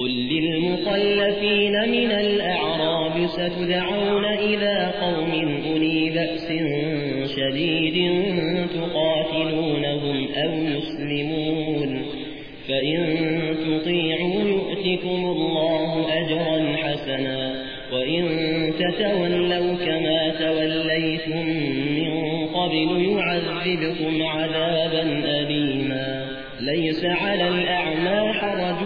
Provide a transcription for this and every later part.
قل للمخلفين من الأعراب ستدعون إلى قوم أولي بأس شديد تقاتلونهم أو يسلمون فإن تطيعوا يؤتكم الله أجرا حسنا وإن تتولوا كما توليتم من قبل يعذبكم عذابا أليما ليس على الأعمى حرج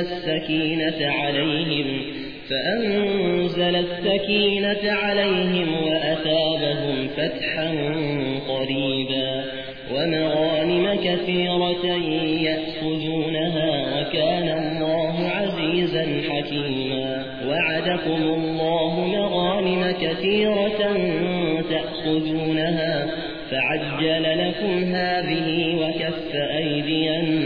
السكينة عليهم فأنزل السكينة عليهم وأثابهم فتحا قريبا. ومغانم كثيرة يأخذونها وكان الله عزيزا حكيما. وعدكم الله مغانم كثيرة تأخذونها فعجل لكم هذه وكف أيدي الناس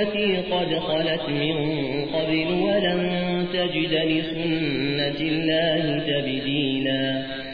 التي قد خلت من قبل ولن تجد لسنة الله تبديلاً.